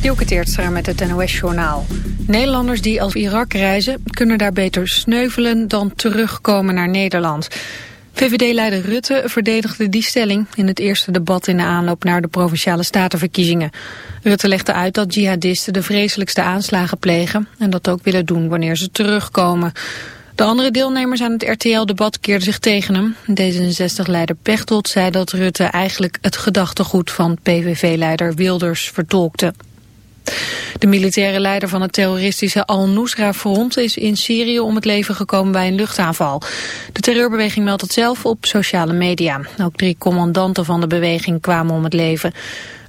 Dielke met het NOS-journaal. Nederlanders die als Irak reizen kunnen daar beter sneuvelen dan terugkomen naar Nederland. VVD-leider Rutte verdedigde die stelling in het eerste debat in de aanloop naar de Provinciale Statenverkiezingen. Rutte legde uit dat jihadisten de vreselijkste aanslagen plegen en dat ook willen doen wanneer ze terugkomen. De andere deelnemers aan het RTL-debat keerden zich tegen hem. D66-leider Pechtold zei dat Rutte eigenlijk het gedachtegoed van PVV-leider Wilders vertolkte. De militaire leider van het terroristische Al-Nusra-front is in Syrië om het leven gekomen bij een luchtaanval. De terreurbeweging meldt het zelf op sociale media. Ook drie commandanten van de beweging kwamen om het leven.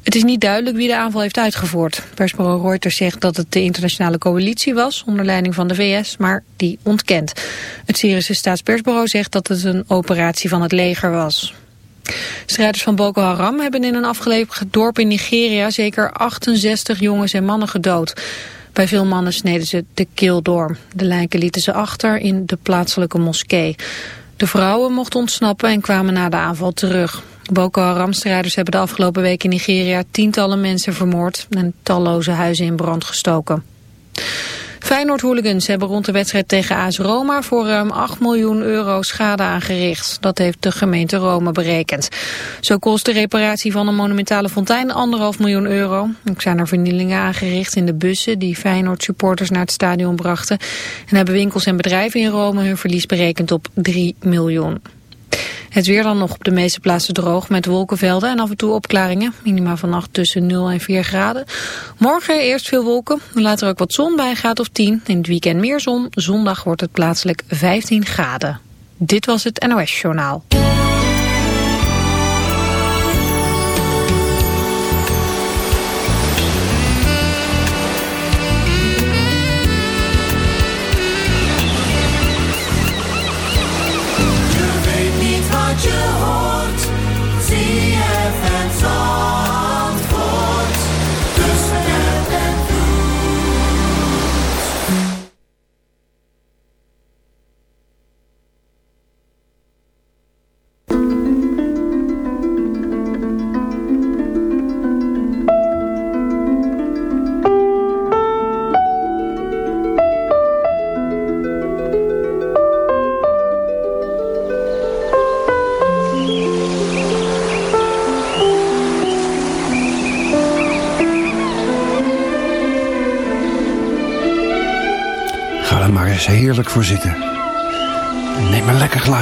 Het is niet duidelijk wie de aanval heeft uitgevoerd. Persbureau Reuters zegt dat het de internationale coalitie was, onder leiding van de VS, maar die ontkent. Het Syrische staatspersbureau zegt dat het een operatie van het leger was. Strijders van Boko Haram hebben in een afgelegen dorp in Nigeria zeker 68 jongens en mannen gedood. Bij veel mannen sneden ze de keel door. De lijken lieten ze achter in de plaatselijke moskee. De vrouwen mochten ontsnappen en kwamen na de aanval terug. Boko Haram-strijders hebben de afgelopen week in Nigeria tientallen mensen vermoord en talloze huizen in brand gestoken. Feyenoord-hooligans hebben rond de wedstrijd tegen AS Roma voor ruim 8 miljoen euro schade aangericht. Dat heeft de gemeente Rome berekend. Zo kost de reparatie van een monumentale fontein anderhalf miljoen euro. Ook zijn er vernielingen aangericht in de bussen die Feyenoord-supporters naar het stadion brachten. En hebben winkels en bedrijven in Rome hun verlies berekend op 3 miljoen. Het weer dan nog op de meeste plaatsen droog met wolkenvelden en af en toe opklaringen. Minima vannacht tussen 0 en 4 graden. Morgen eerst veel wolken, later ook wat zon bij of 10. In het weekend meer zon. Zondag wordt het plaatselijk 15 graden. Dit was het NOS Journaal.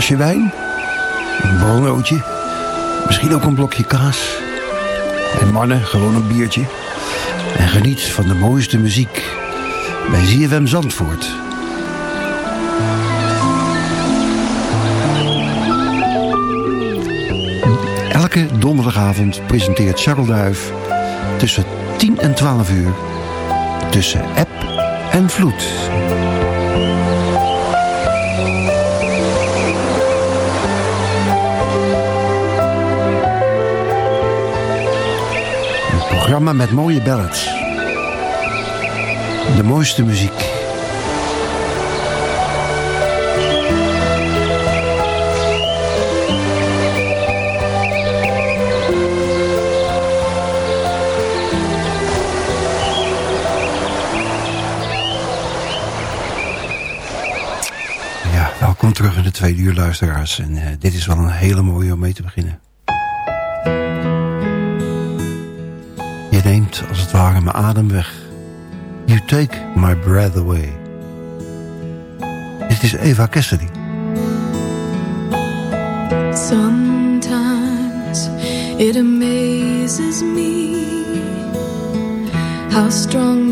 Glaasje wijn. Een borrelnootje. Misschien ook een blokje kaas. En mannen, gewoon een biertje. En geniet van de mooiste muziek. Bij ZFM Zandvoort. Elke donderdagavond presenteert Charles Duif... tussen 10 en 12 uur... tussen app en vloed... programma met mooie ballads. De mooiste muziek. Ja, welkom terug in de tweede uur luisteraars. En uh, dit is wel een hele mooie om mee te beginnen. Als het ware mijn adem weg. You take my breath away. Dit is Eva Cassidy. Sometimes it amazes me How strong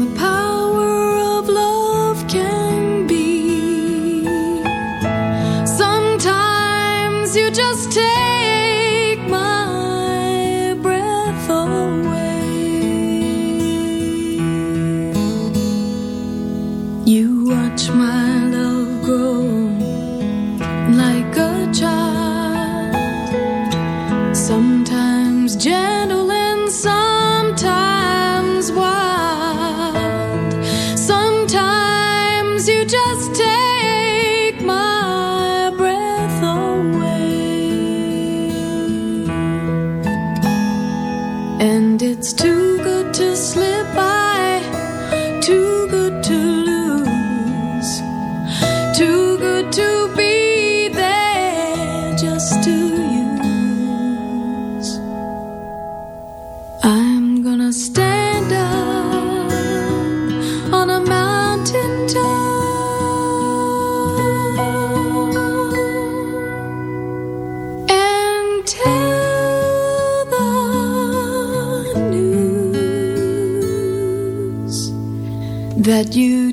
that you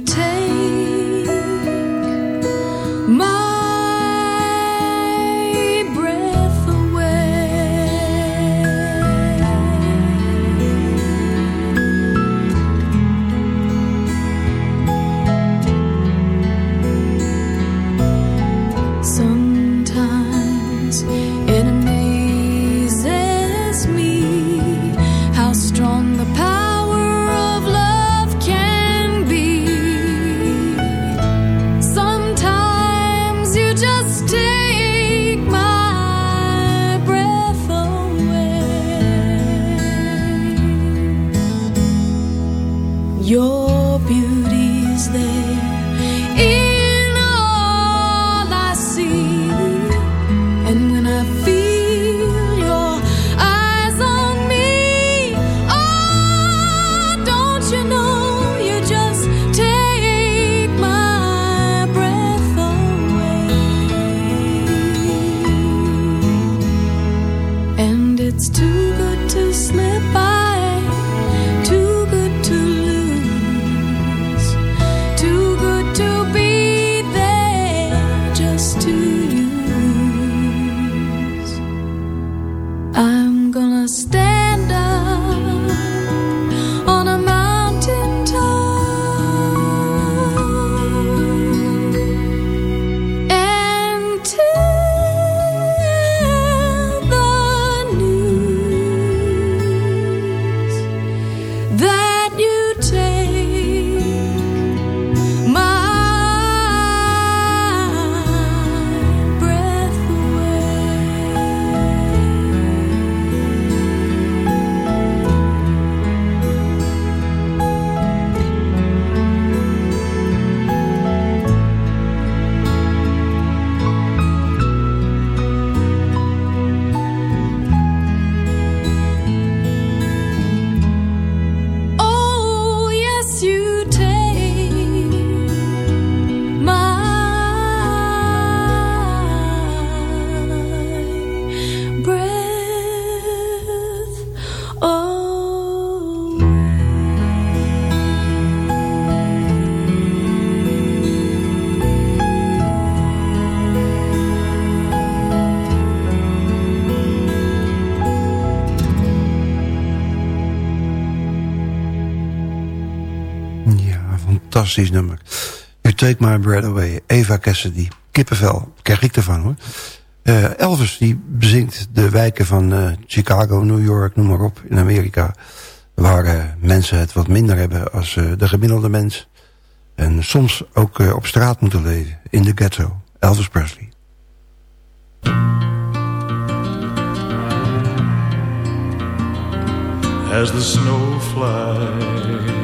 fantastisch. You Take My Breath Away, Eva Cassidy. Kippenvel, krijg ik ervan hoor. Eh, Elvis die bezingt de wijken van eh, Chicago, New York, noem maar op, in Amerika. Waar eh, mensen het wat minder hebben als de gemiddelde mens. En soms ook op straat moeten leven, in de ghetto. Elvis Presley. as the snow flies.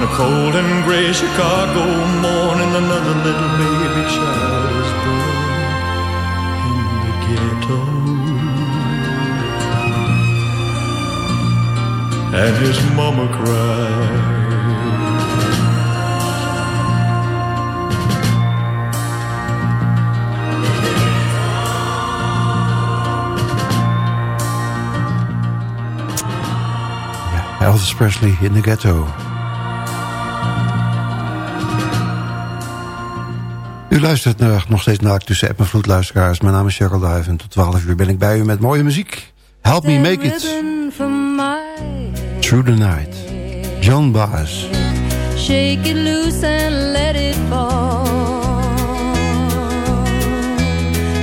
On a cold and gray Chicago morning, another little baby child is born in the ghetto. And his mama cried. Elvis Presley in the ghetto. U luistert naar, nog steeds naar Tussen App en Vloed, luisteraars. Mijn naam is Cheryl Duif en tot 12 uur ben ik bij u met mooie muziek. Help me make it. Through the night. John Baez. Shake it loose and let it fall.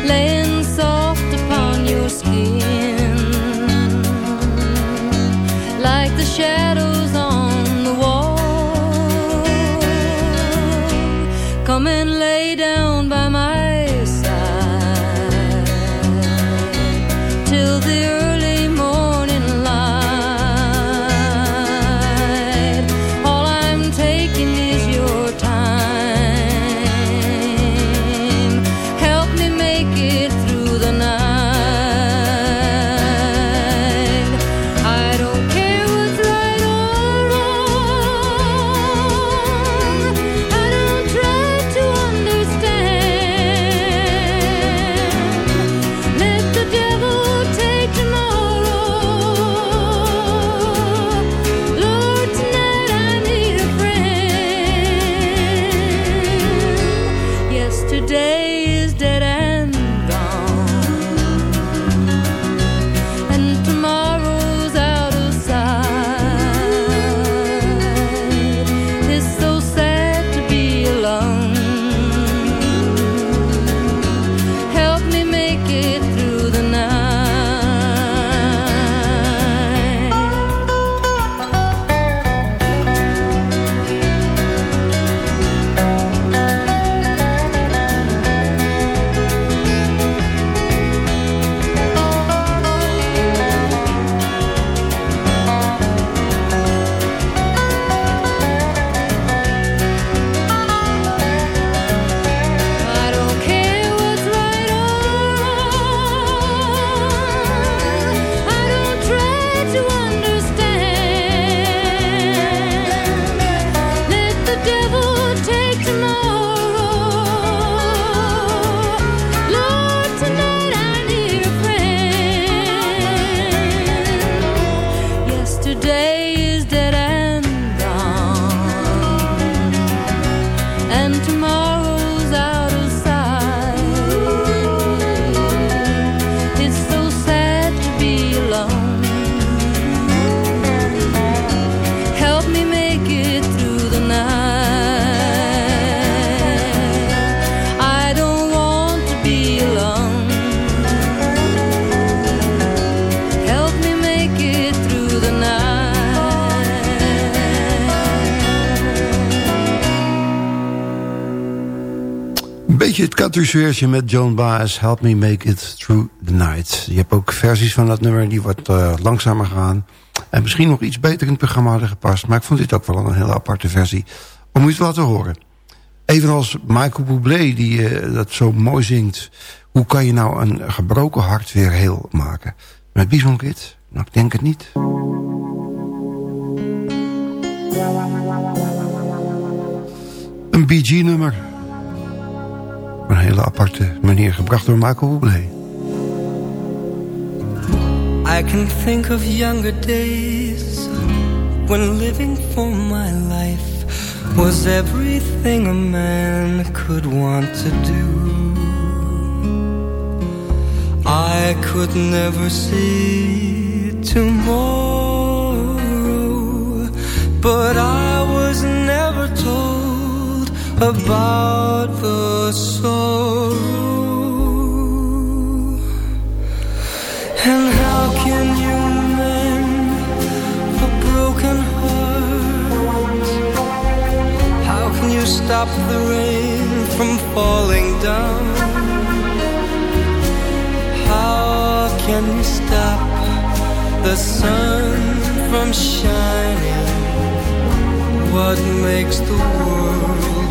Laying soft upon your skin. Like the shadows on the wall. Come and Country met John Baez. Help me make it through the night. Je hebt ook versies van dat nummer die wat eh, langzamer gaan. En misschien nog iets beter in het programma hadden gepast. Maar ik vond dit ook wel een hele aparte versie. Om u te laten horen. Evenals Michael Bublé die eh, dat zo mooi zingt. Hoe kan je nou een gebroken hart weer heel maken? Met Bison Kid? Nou, ik denk het niet. Een BG nummer. Een hele aparte manier gebracht door Michael Bublé. I can think of younger days when living for my life was everything a man could want to do. I could never see tomorrow, but I about the sorrow. And how can you mend a broken heart? How can you stop the rain from falling down? How can you stop the sun from shining? What makes the world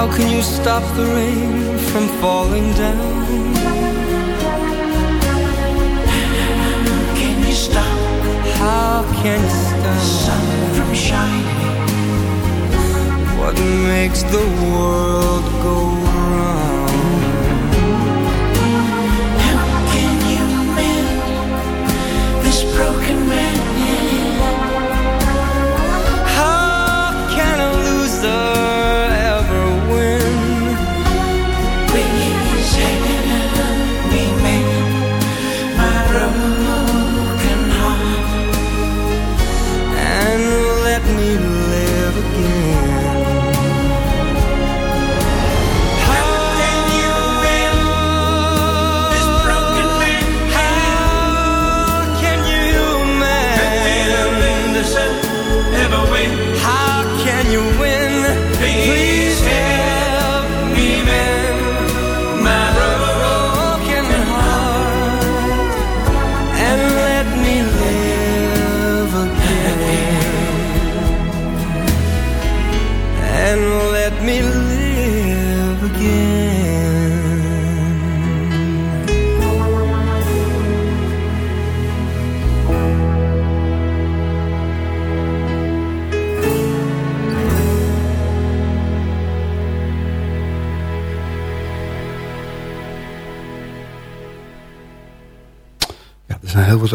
How can you stop the rain from falling down? How can you stop How can you stop the sun from shining? what makes the world go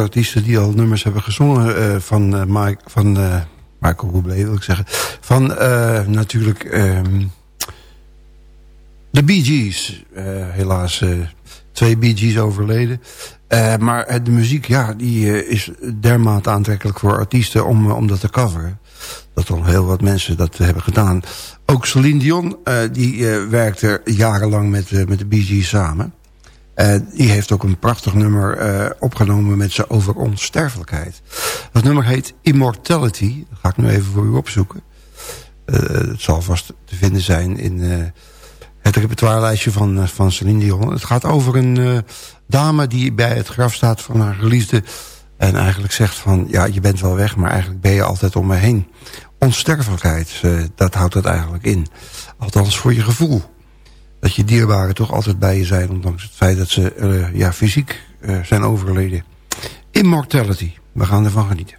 artiesten die al nummers hebben gezongen eh, van, eh, Mike, van eh, Michael Bublé, wil ik zeggen. Van natuurlijk ehm, de Bee Gees. Helaas twee Bee Gees overleden. Maar de muziek, ja, die is dermate aantrekkelijk voor artiesten om, om dat te coveren. Dat al heel wat mensen dat hebben gedaan. Ook Celine Dion, die werkte jarenlang met, met de Bee Gees samen. Eh, die heeft ook een prachtig nummer eh, opgenomen met ze over onsterfelijkheid. Dat nummer heet Immortality. Dat ga ik nu even voor u opzoeken. Eh, het zal vast te vinden zijn in het repertoirelijstje van, van Celine Dion. Het gaat over een dame die bij het graf staat van haar geliefde... en eigenlijk zegt van, ja, je bent wel weg... maar eigenlijk ben je altijd om me heen. Onsterfelijkheid, dat houdt het eigenlijk in. Althans voor je gevoel dat je dierbaren toch altijd bij je zijn... ondanks het feit dat ze eh, ja, fysiek eh, zijn overleden. Immortality. We gaan ervan genieten.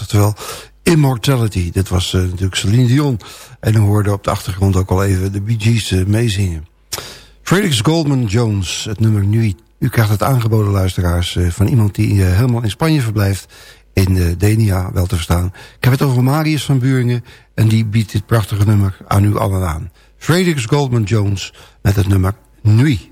Oftewel immortality. Dit was eh, natuurlijk Celine Dion. En we hoorden op de achtergrond ook al even de Bee Gees eh, meezingen. Felix Goldman Jones, het nummer nu. U krijgt het aangeboden, luisteraars, eh, van iemand die helemaal in Spanje verblijft. In Denia, wel te verstaan. Ik heb het over Marius van Buringen. En die biedt dit prachtige nummer aan u allen aan. Felix Goldman Jones met het nummer Nuit.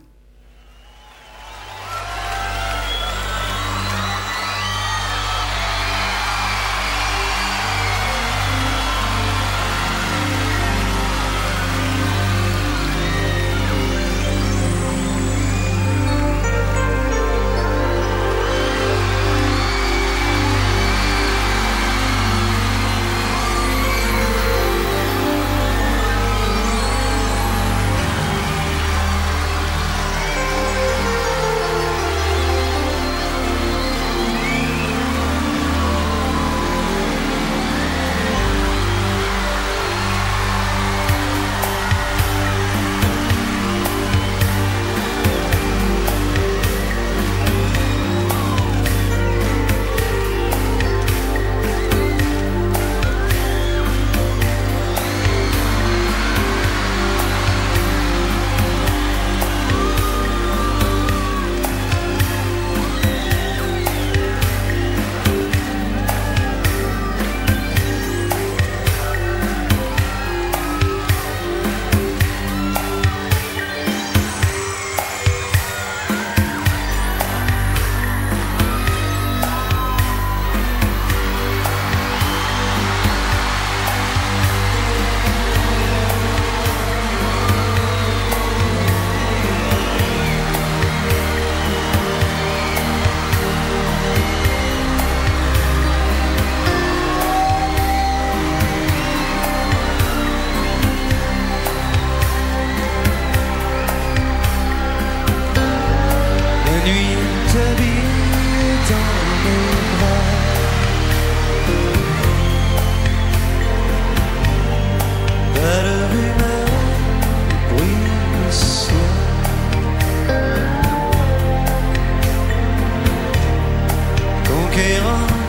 you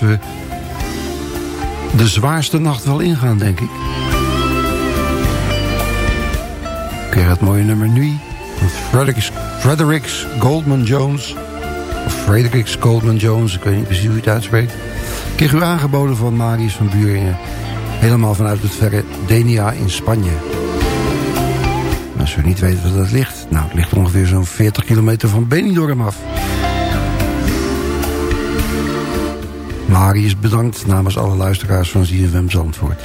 eh, de zwaarste nacht wel ingaan, denk ik. Keer het mooie nummer nu Fredericks, Fredericks Goldman Jones. Of Fredericks Goldman Jones, ik weet niet precies hoe je het uitspreekt. Kreeg u aangeboden van Marius van Buringen. Helemaal vanuit het verre Denia in Spanje. Als u niet weet waar dat ligt. Nou, het ligt ongeveer zo'n 40 kilometer van Benidorm af. Marius bedankt namens alle luisteraars van ZFM Zandvoort.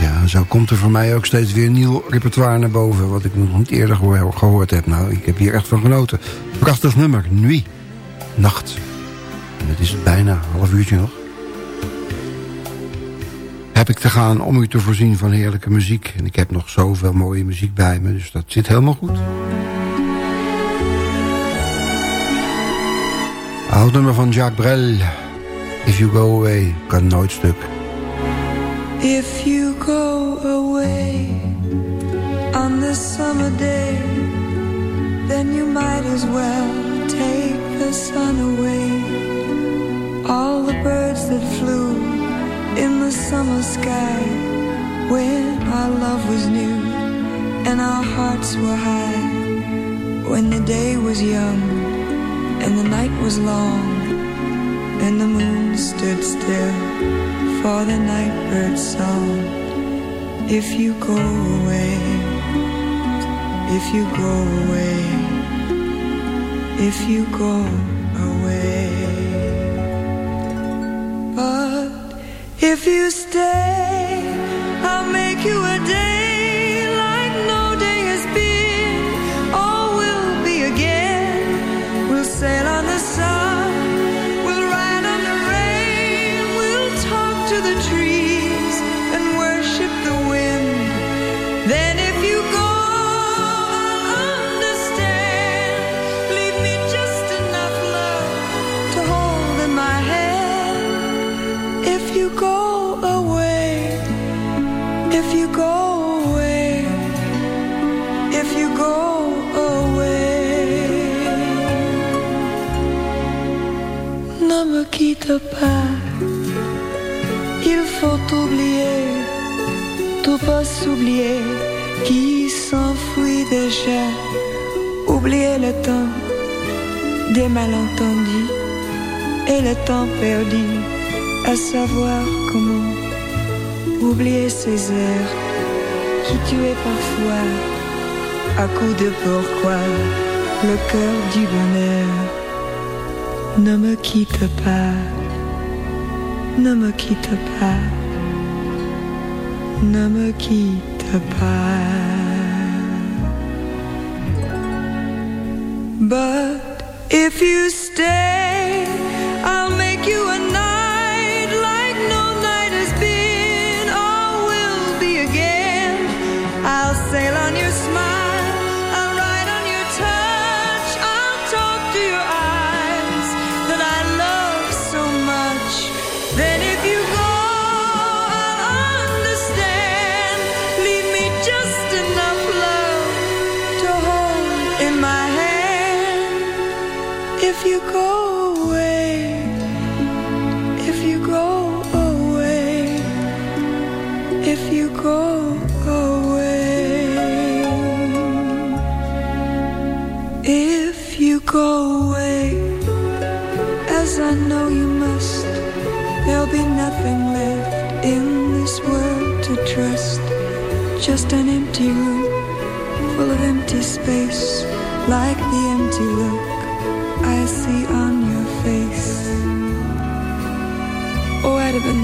Ja, zo komt er voor mij ook steeds weer nieuw repertoire naar boven... wat ik nog niet eerder gehoor- gehoord heb. Nou, ik heb hier echt van genoten. Prachtig nummer, Nuit, Nacht. En het is bijna half uurtje nog heb ik te gaan om u te voorzien van heerlijke muziek. En ik heb nog zoveel mooie muziek bij me, dus dat zit helemaal goed. Oud nummer van Jacques Brel. If You Go Away, kan nooit stuk. If you go away on this summer day, then you might as well take the sun away. All the birds that flew summer sky when our love was new and our hearts were high. When the day was young and the night was long and the moon stood still for the night bird's song. If you go away, if you go away, if you go away. You stay, malentendus et le temps perdu à savoir comment oublier ces heures qui tuaient parfois à coup de pourquoi le cœur du bonheur ne me quitte pas, ne me quitte pas, ne me quitte pas. But if you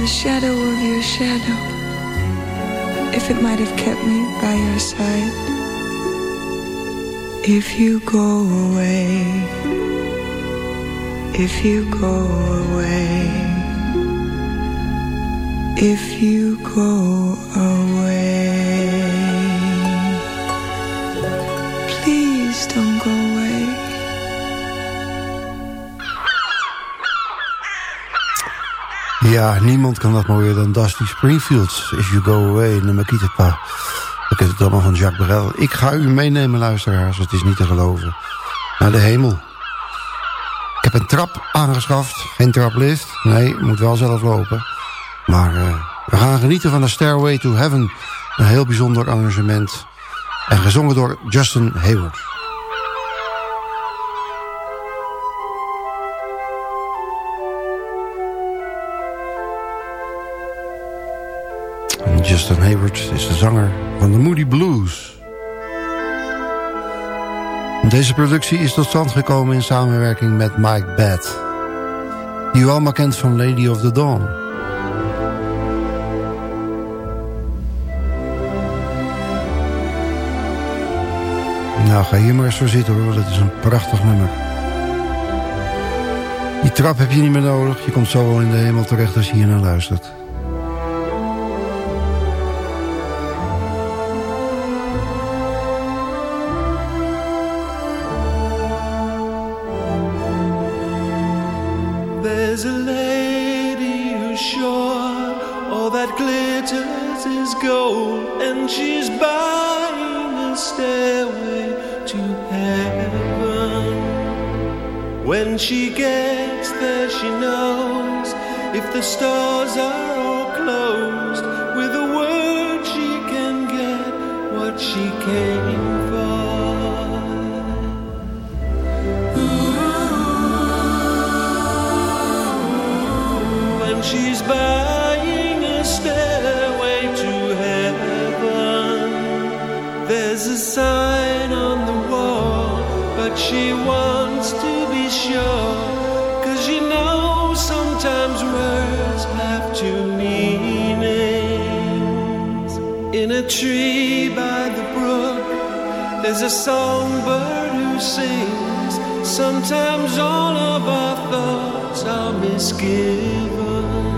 shadow of your shadow. If it might have kept me by your side. If you go away, if you go away, if you go away, Ja, niemand kan dat mooier dan Dusty Springfield. If You Go Away, de Makita Pa. Ik heb het allemaal van Jacques Brel. Ik ga u meenemen, luisteraars. Het is niet te geloven. Naar de hemel. Ik heb een trap aangeschaft. Geen traplift. Nee, moet wel zelf lopen. Maar uh, we gaan genieten van de Stairway to Heaven. Een heel bijzonder arrangement. En gezongen door Justin Hayward. Justin Hayward is de zanger van de Moody Blues. Deze productie is tot stand gekomen in samenwerking met Mike Batt. Die u allemaal kent van Lady of the Dawn. Nou, ga hier maar eens voor zitten hoor, dat is een prachtig nummer. Die trap heb je niet meer nodig, je komt zo wel in de hemel terecht als je hier naar luistert. Sings. Sometimes all of our thoughts are misgiven.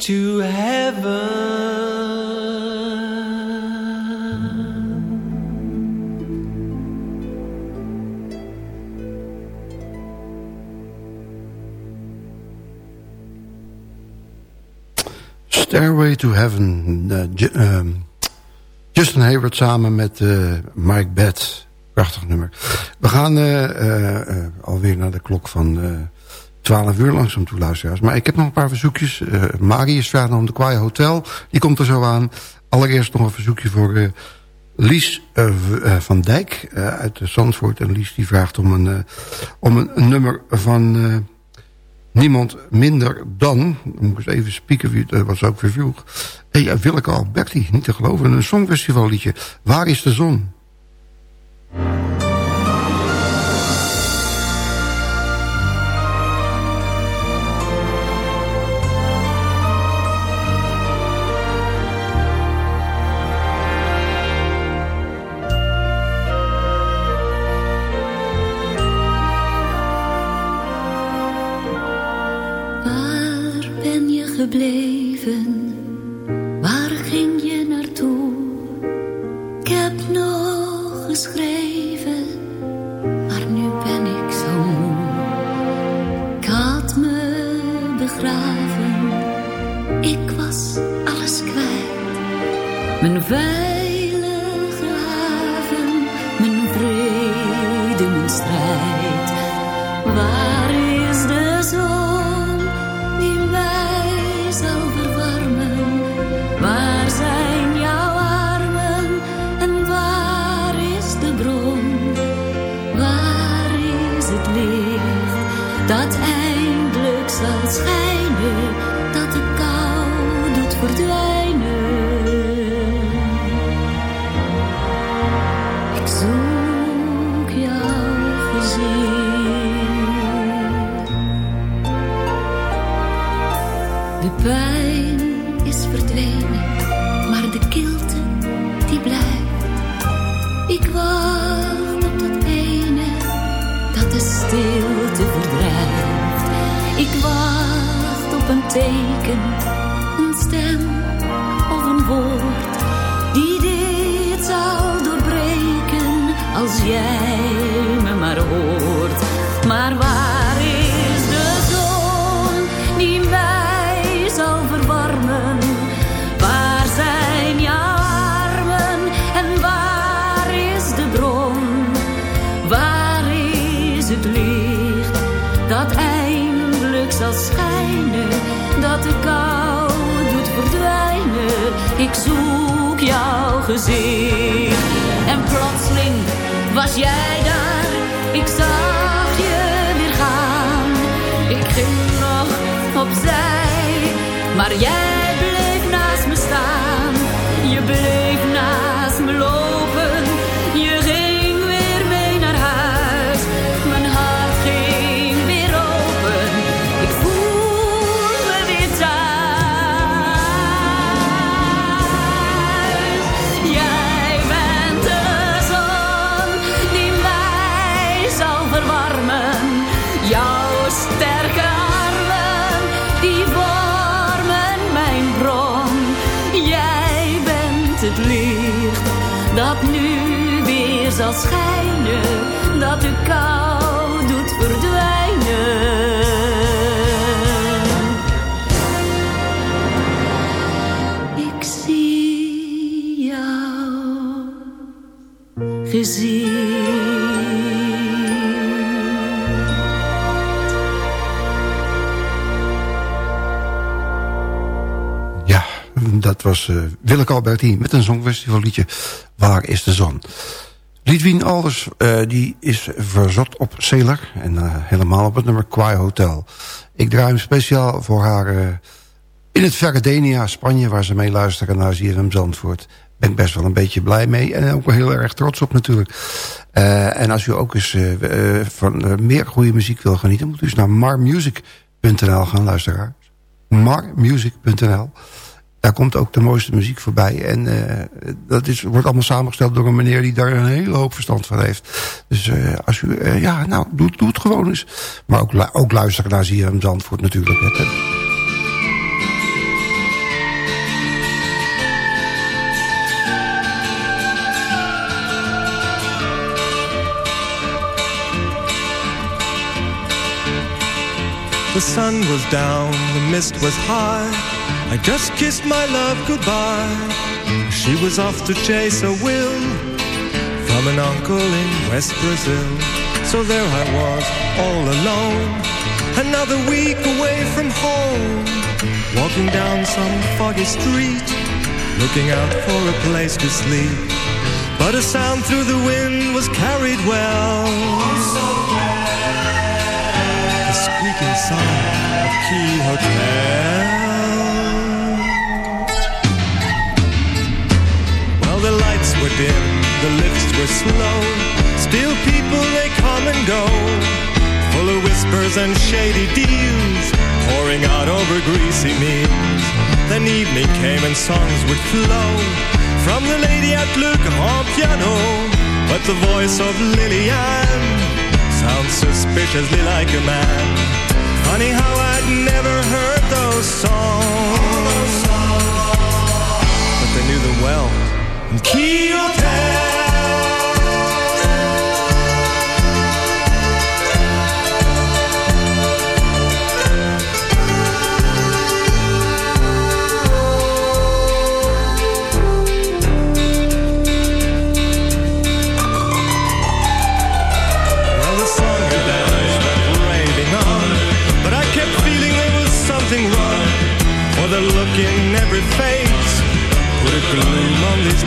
To heaven. Stairway to Heaven. ehm, Justin Hayward samen met eh, Mike Betts. Prachtig nummer. We gaan eh, alweer naar de klok van 12 uur langzaam toe, luisteraars. Maar ik heb nog een paar verzoekjes. Eh Marius vraagt om de Kwaai Hotel. Die komt er zo aan. Allereerst nog een verzoekje voor eh, Lies eh, van Dijk uit Zandvoort. En Lies die vraagt om een, om een, nummer van... Niemand minder dan, moet ik eens even spieken wie het was ook weer vroeg. Hey, ja, Willeke Alberti, niet te geloven, een songfestivalliedje. Waar is de zon? Dat eindelijk zal schijnen, dat nu weer zal schijnen. Dat de kou doet verdwijnen. Ik zie jou gezien. Ja, dat was eh Willeke Alberti met een songfestivalliedje Waar is de zon? Lidwien Alders eh, die is verzot op Sailor en eh, helemaal op het nummer Kwai Hotel. Ik draai hem speciaal voor haar eh, in het Vergadenia, Spanje... waar ze mee luisteren naar ZFM Zandvoort. Ben ik best wel een beetje blij mee en ook wel heel erg trots op natuurlijk. En als u ook eens van meer goede muziek wil genieten... moet u eens naar marmusic.nl gaan luisteren. marmusic.nl daar komt ook de mooiste muziek voorbij. En eh, dat is, wordt allemaal samengesteld door een meneer die daar een hele hoop verstand van heeft. Dus eh, als u, eh, ja, nou, doe, doe het gewoon eens. Maar ook, ook luisteren naar ZFM Zandvoort natuurlijk. Hè. The sun was down, the mist was high. I just kissed my love goodbye. She was off to chase a will from an uncle in West Brazil. So there I was, all alone. Another week away from home. Walking down some foggy street, looking out for a place to sleep. But a sound through the wind was carried well. The squeaking sound of Key Hotel. Were dim, the lifts were slow. Still people, they come and go. Full of whispers and shady deals, pouring out over greasy meals. Then evening came and songs would flow from the lady at Le Piano. But the voice of Lillian sounds suspiciously like a man. Funny how I'd never heard those songs, but they knew them well. And Key Hotel.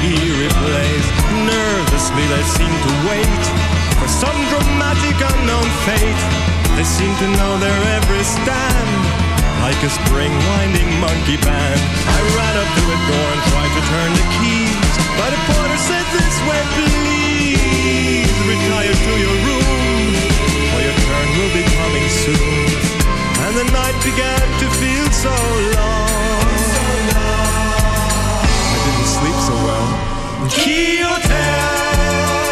be replaced. Nervously they seem to wait for some dramatic unknown fate. They seem to know their every stand, like a spring winding monkey band. I ran up to a door and tried to turn the keys, but a porter said this way, please retire to your room, for your turn will be coming soon. And the night began to feel so long. I didn't sleep so well Key Hotel.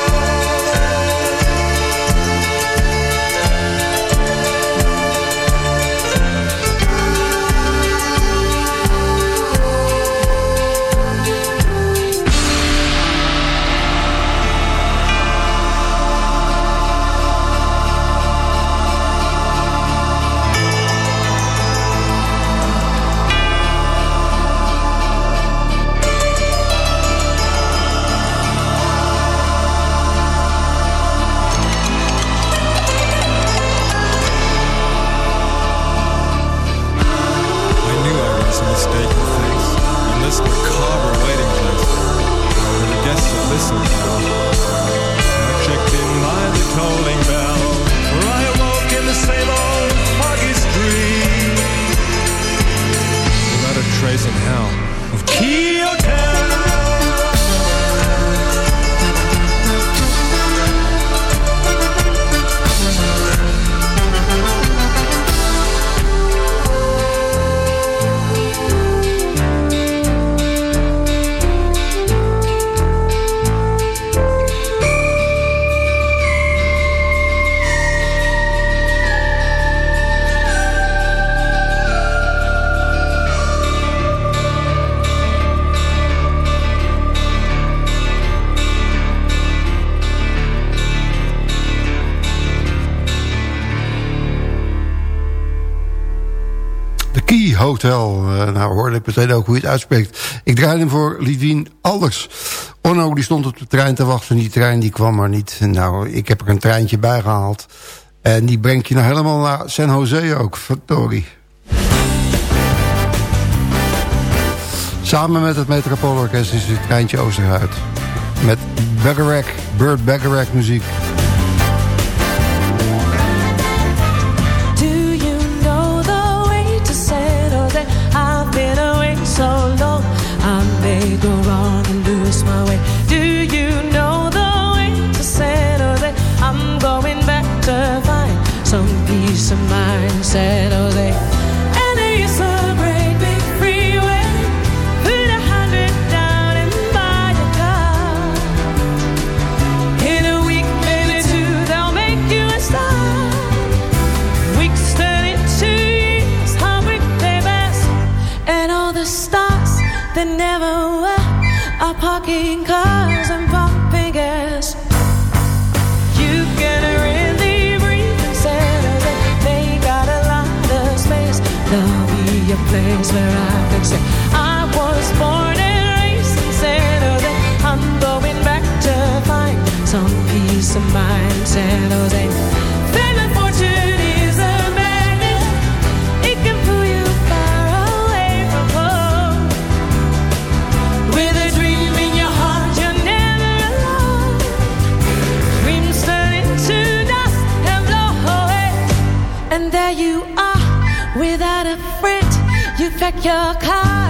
Ik meteen ook hoe je het uitspreekt. Ik draaide hem voor Lidwien Alders. Onno die stond op de trein te wachten. Die trein die kwam maar niet. Nou, ik heb er een treintje bij gehaald. En die brengt je nou helemaal naar San Jose ook. Verdorie. Samen met het Metropoolorkest is het treintje Oosterhuid. Met Bacharach, Burt Bacharach muziek. go wrong and lose my way. Do you know the way to San Jose? I'm going back to find some peace of mind, San Jose. fame and fortune is a magnet. It can pull you far away from home. With a dream in your heart, you're never alone. Dreams turn into dust and blow away, and there you are, without a friend. You pack your car.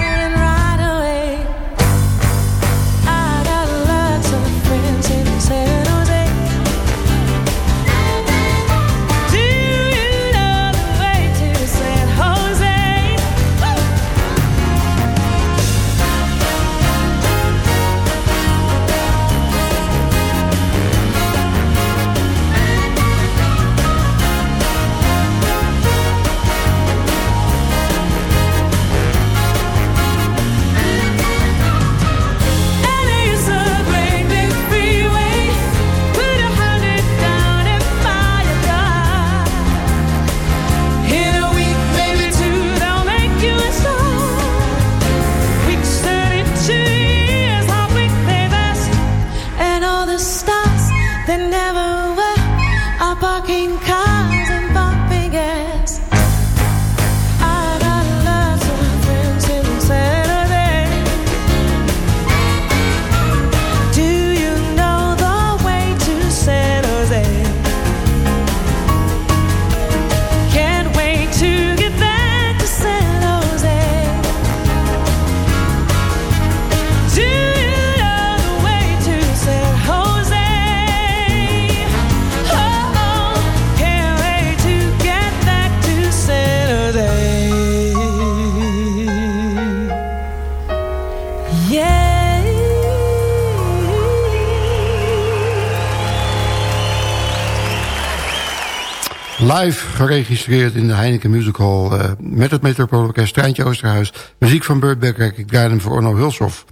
Geregistreerd in de Heineken Music Hall... Uh, met het Metropoolorkest Treintje Oosterhuis. Muziek van Burt Becker. Ik draai hem voor Orno Hulshoff.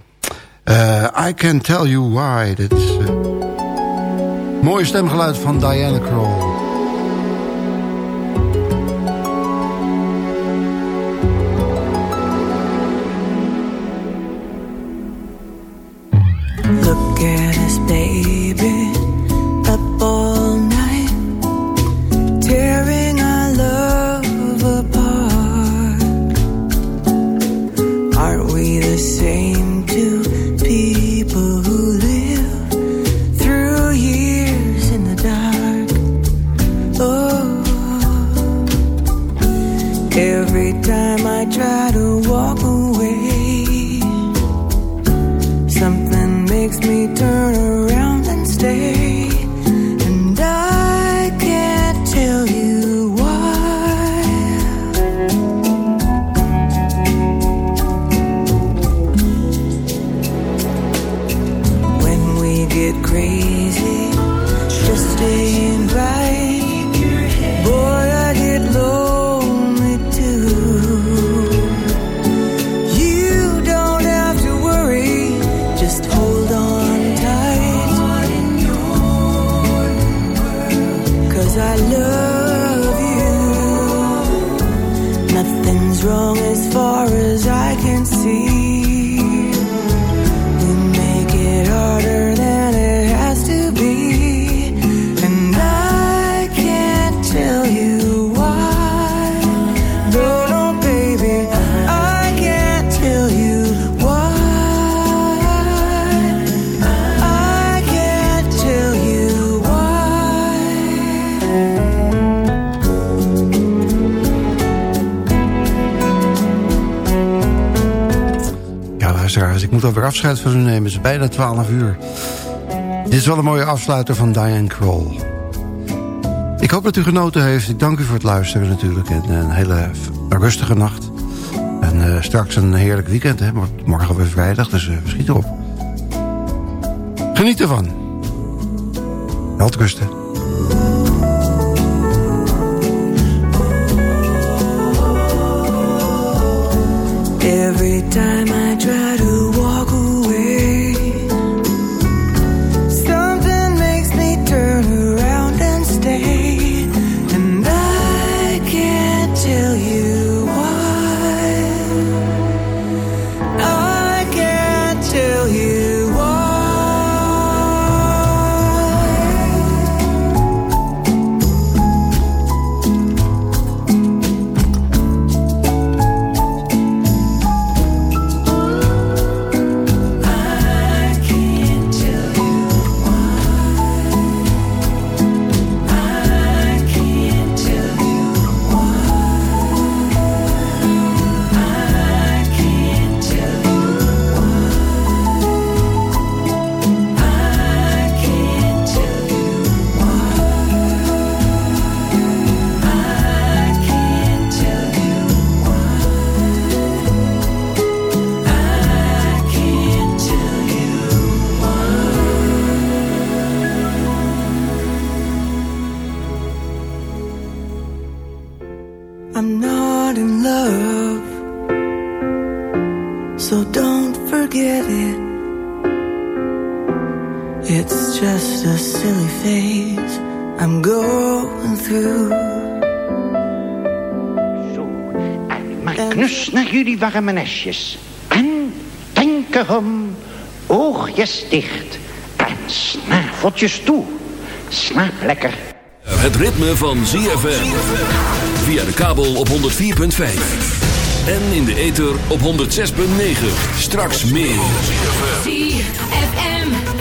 Uh, I Can Tell You Why. Is uh, mooie stemgeluid van Diana Kroll. I try to walk alweer afscheid van u nemen. Het is bijna 12 uur. Dit is wel een mooie afsluiter van Diane Kroll. Ik hoop dat u genoten heeft. Ik dank u voor het luisteren natuurlijk. En een hele rustige nacht. En eh, straks een heerlijk weekend. Hè? Morgen weer vrijdag, dus uh, schiet erop. Geniet ervan. Welterusten. Every nestjes. En denk erom, oogjes dicht en snaveltjes toe. Slaap lekker. Het ritme van ZFM. Via de kabel op 104.5. En in de ether op 106.9. Straks meer.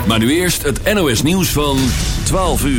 Maar nu eerst het NOS nieuws van 12 uur.